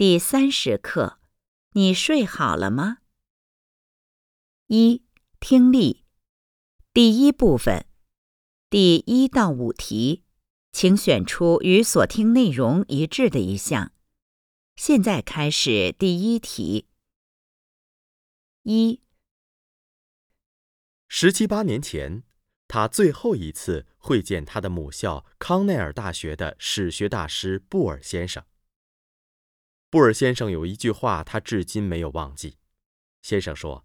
第三十课，你睡好了吗？一、听力，第一部分，第一到五题，请选出与所听内容一致的一项。现在开始第一题。一、十七八年前，他最后一次会见他的母校康奈尔大学的史学大师布尔先生。布尔先生有一句话，他至今没有忘记。先生说：“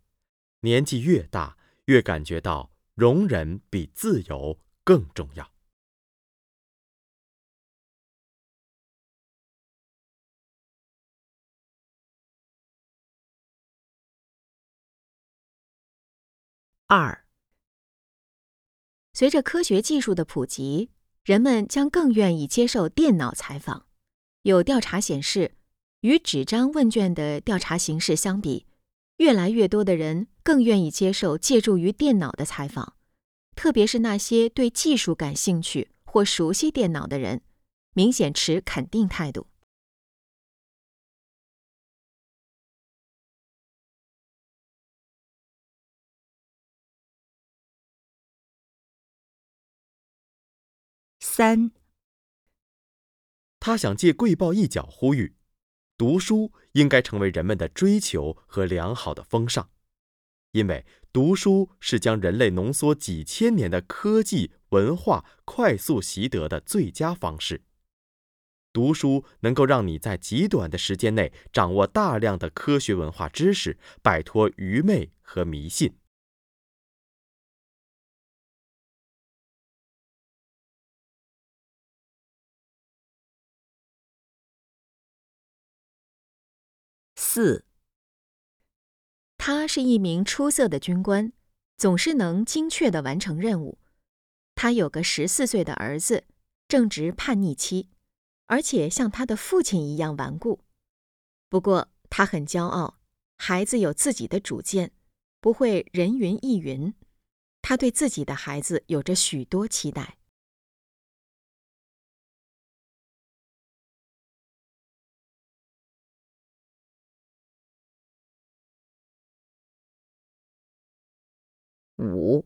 年纪越大，越感觉到容忍比自由更重要。”二、随着科学技术的普及，人们将更愿意接受电脑采访。有调查显示。与纸张问卷的调查形式相比，越来越多的人更愿意接受借助于电脑的采访，特别是那些对技术感兴趣或熟悉电脑的人，明显持肯定态度。三，他想借《贵报》一角呼吁。读书应该成为人们的追求和良好的风尚，因为读书是将人类浓缩几千年的科技文化快速习得的最佳方式。读书能够让你在极短的时间内掌握大量的科学文化知识，摆脱愚昧和迷信。四，他是一名出色的军官，总是能精确的完成任务。他有个十四岁的儿子，正值叛逆期，而且像他的父亲一样顽固。不过他很骄傲，孩子有自己的主见，不会人云亦云。他对自己的孩子有着许多期待。五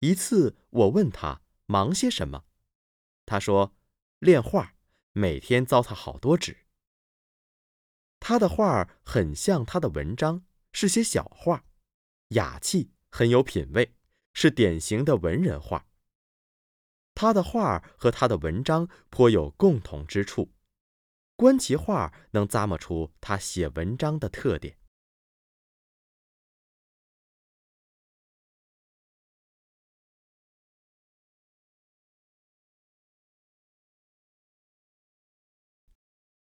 一次，我问他忙些什么，他说练画，每天糟蹋好多纸。他的画很像他的文章，是些小画，雅气，很有品味，是典型的文人画。他的画和他的文章颇有共同之处，观其画能咂摸出他写文章的特点。